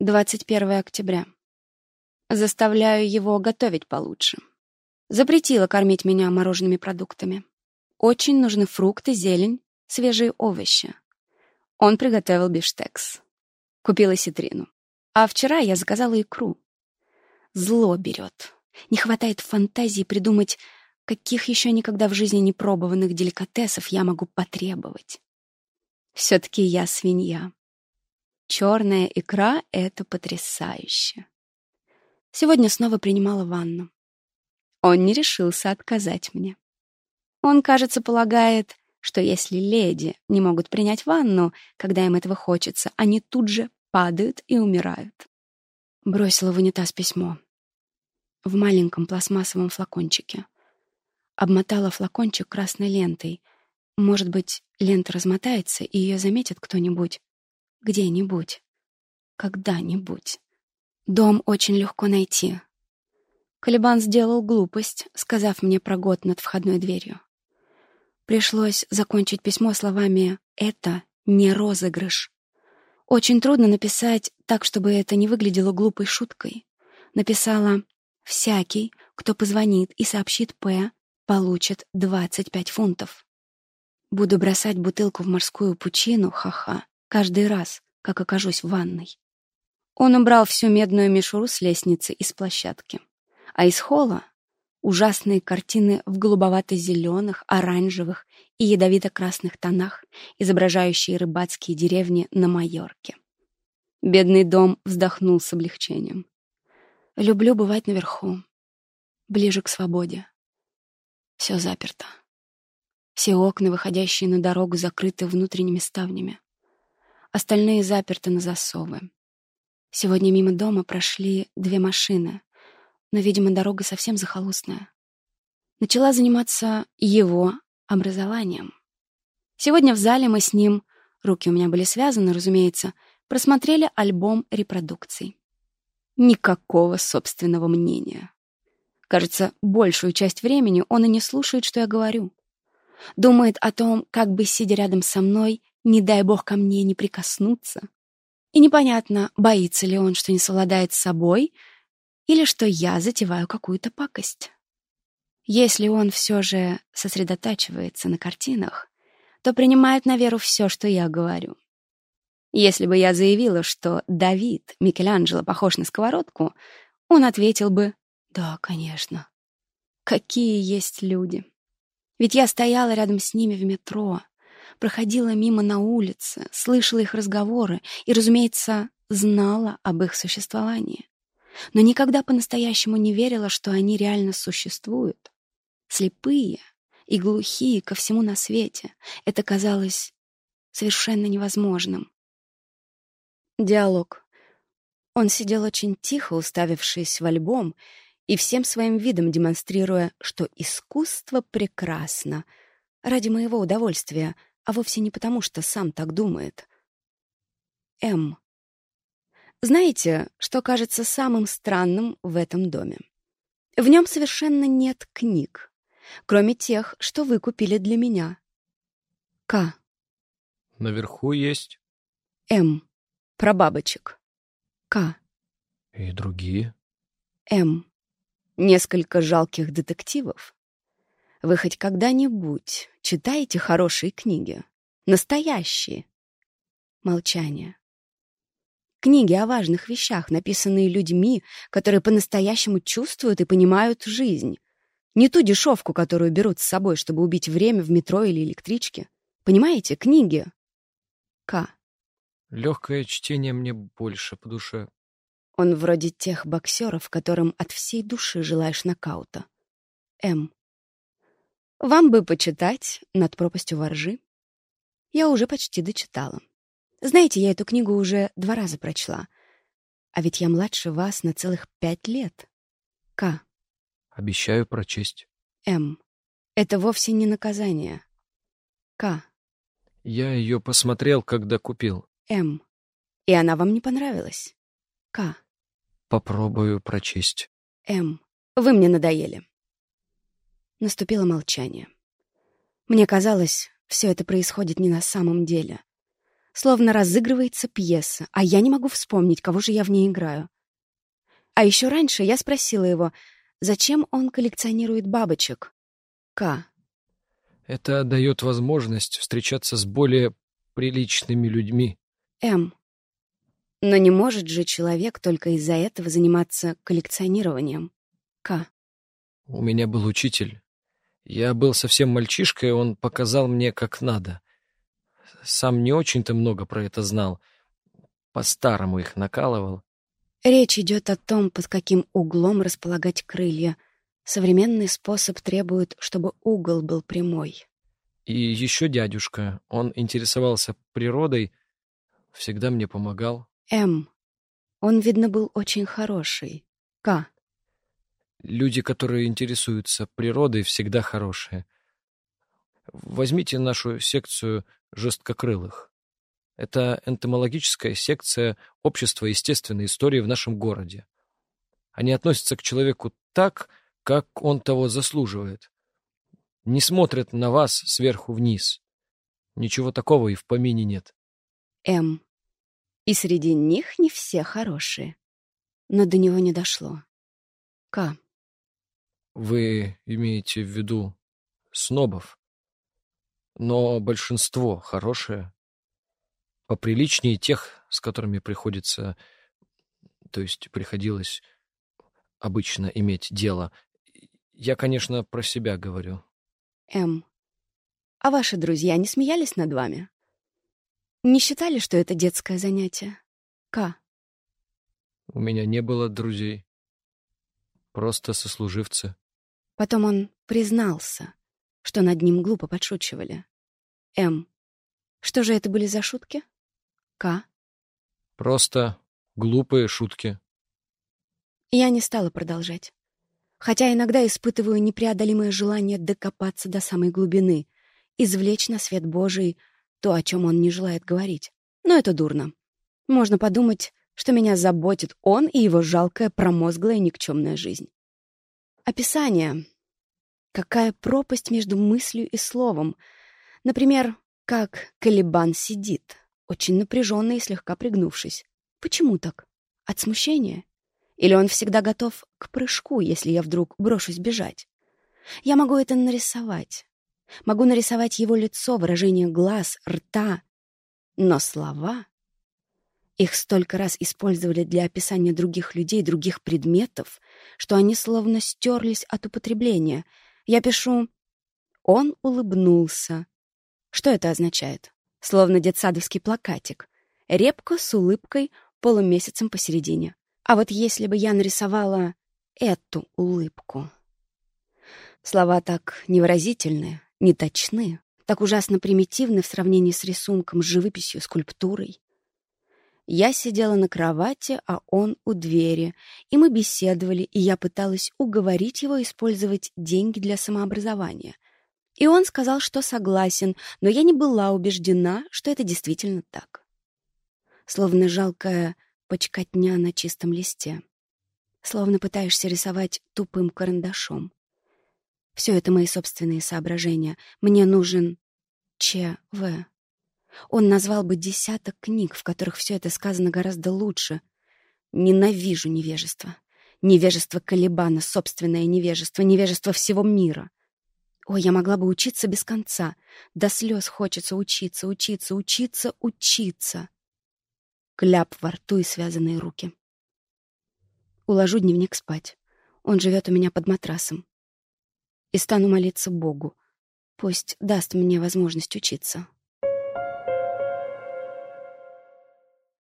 21 октября. Заставляю его готовить получше. Запретила кормить меня мороженными продуктами. Очень нужны фрукты, зелень, свежие овощи. Он приготовил бифштекс. Купила ситрину. А вчера я заказала икру. Зло берет. Не хватает фантазии придумать, каких еще никогда в жизни не пробованных деликатесов я могу потребовать. Все-таки я свинья. Черная икра — это потрясающе. Сегодня снова принимала ванну. Он не решился отказать мне. Он, кажется, полагает, что если леди не могут принять ванну, когда им этого хочется, они тут же падают и умирают. Бросила в унитаз письмо. В маленьком пластмассовом флакончике. Обмотала флакончик красной лентой. Может быть, лента размотается, и ее заметит кто-нибудь. Где-нибудь. Когда-нибудь. Дом очень легко найти. Калибан сделал глупость, сказав мне про год над входной дверью. Пришлось закончить письмо словами «Это не розыгрыш». Очень трудно написать так, чтобы это не выглядело глупой шуткой. Написала «Всякий, кто позвонит и сообщит П, получит 25 фунтов». Буду бросать бутылку в морскую пучину, ха-ха, каждый раз, как окажусь в ванной. Он убрал всю медную мишуру с лестницы из площадки. А из холла — ужасные картины в голубовато-зеленых, оранжевых и ядовито-красных тонах, изображающие рыбацкие деревни на Майорке. Бедный дом вздохнул с облегчением. Люблю бывать наверху, ближе к свободе. Все заперто. Все окна, выходящие на дорогу, закрыты внутренними ставнями. Остальные заперты на засовы. Сегодня мимо дома прошли две машины, но, видимо, дорога совсем захолустная. Начала заниматься его образованием. Сегодня в зале мы с ним, руки у меня были связаны, разумеется, просмотрели альбом репродукций. Никакого собственного мнения. Кажется, большую часть времени он и не слушает, что я говорю. Думает о том, как бы, сидя рядом со мной, не дай бог ко мне не прикоснуться. И непонятно, боится ли он, что не совладает с собой, или что я затеваю какую-то пакость. Если он все же сосредотачивается на картинах, то принимает на веру все, что я говорю. Если бы я заявила, что Давид Микеланджело похож на сковородку, он ответил бы «Да, конечно». Какие есть люди. Ведь я стояла рядом с ними в метро, проходила мимо на улице, слышала их разговоры и, разумеется, знала об их существовании. Но никогда по-настоящему не верила, что они реально существуют. Слепые и глухие ко всему на свете. Это казалось совершенно невозможным. Диалог. Он сидел очень тихо, уставившись в альбом, и всем своим видом демонстрируя, что искусство прекрасно, ради моего удовольствия — а вовсе не потому, что сам так думает. М. Знаете, что кажется самым странным в этом доме? В нем совершенно нет книг, кроме тех, что вы купили для меня. К. Наверху есть. М. Про бабочек. К. И другие. М. Несколько жалких детективов. Вы хоть когда-нибудь читаете хорошие книги? Настоящие? Молчание. Книги о важных вещах, написанные людьми, которые по-настоящему чувствуют и понимают жизнь. Не ту дешевку, которую берут с собой, чтобы убить время в метро или электричке. Понимаете? Книги. К. Легкое чтение мне больше по душе. Он вроде тех боксеров, которым от всей души желаешь нокаута. М. Вам бы почитать «Над пропастью воржи». Я уже почти дочитала. Знаете, я эту книгу уже два раза прочла. А ведь я младше вас на целых пять лет. К. Обещаю прочесть. М. Это вовсе не наказание. К. Я ее посмотрел, когда купил. М. И она вам не понравилась. К. Попробую прочесть. М. Вы мне надоели. Наступило молчание. Мне казалось, все это происходит не на самом деле. Словно разыгрывается пьеса, а я не могу вспомнить, кого же я в ней играю. А еще раньше я спросила его, зачем он коллекционирует бабочек. К. Это дает возможность встречаться с более приличными людьми. М. Но не может же человек только из-за этого заниматься коллекционированием. К. У меня был учитель. Я был совсем мальчишкой, он показал мне, как надо. Сам не очень-то много про это знал. По-старому их накалывал. Речь идет о том, под каким углом располагать крылья. Современный способ требует, чтобы угол был прямой. И еще дядюшка. Он интересовался природой, всегда мне помогал. М. Он, видно, был очень хороший. К. Люди, которые интересуются природой, всегда хорошие. Возьмите нашу секцию жесткокрылых. Это энтомологическая секция общества естественной истории в нашем городе. Они относятся к человеку так, как он того заслуживает. Не смотрят на вас сверху вниз. Ничего такого и в помине нет. М. И среди них не все хорошие. Но до него не дошло. К. Вы имеете в виду снобов? Но большинство хорошее. Поприличнее тех, с которыми приходится, то есть приходилось обычно иметь дело. Я, конечно, про себя говорю. М. А ваши друзья не смеялись над вами? Не считали, что это детское занятие? К. У меня не было друзей. Просто сослуживцы. Потом он признался, что над ним глупо подшучивали. М. Что же это были за шутки? К. Просто глупые шутки. Я не стала продолжать. Хотя иногда испытываю непреодолимое желание докопаться до самой глубины, извлечь на свет Божий то, о чем он не желает говорить. Но это дурно. Можно подумать, что меня заботит он и его жалкая, промозглая, никчемная жизнь. Описание. Какая пропасть между мыслью и словом. Например, как Калибан сидит, очень напряженно и слегка пригнувшись. Почему так? От смущения? Или он всегда готов к прыжку, если я вдруг брошусь бежать? Я могу это нарисовать. Могу нарисовать его лицо, выражение глаз, рта. Но слова... Их столько раз использовали для описания других людей, других предметов, что они словно стерлись от употребления. Я пишу «Он улыбнулся». Что это означает? Словно детсадовский плакатик. Репка с улыбкой, полумесяцем посередине. А вот если бы я нарисовала эту улыбку... Слова так невыразительные, неточны, так ужасно примитивны в сравнении с рисунком, с живописью, скульптурой. Я сидела на кровати, а он у двери, и мы беседовали, и я пыталась уговорить его использовать деньги для самообразования. И он сказал, что согласен, но я не была убеждена, что это действительно так. Словно жалкая почкотня на чистом листе. Словно пытаешься рисовать тупым карандашом. Все это мои собственные соображения. Мне нужен ЧВ. Он назвал бы десяток книг, в которых все это сказано гораздо лучше. Ненавижу невежество. Невежество Калибана, собственное невежество, невежество всего мира. Ой, я могла бы учиться без конца. До слез хочется учиться, учиться, учиться, учиться. Кляп во рту и связанные руки. Уложу дневник спать. Он живет у меня под матрасом и стану молиться Богу. Пусть даст мне возможность учиться.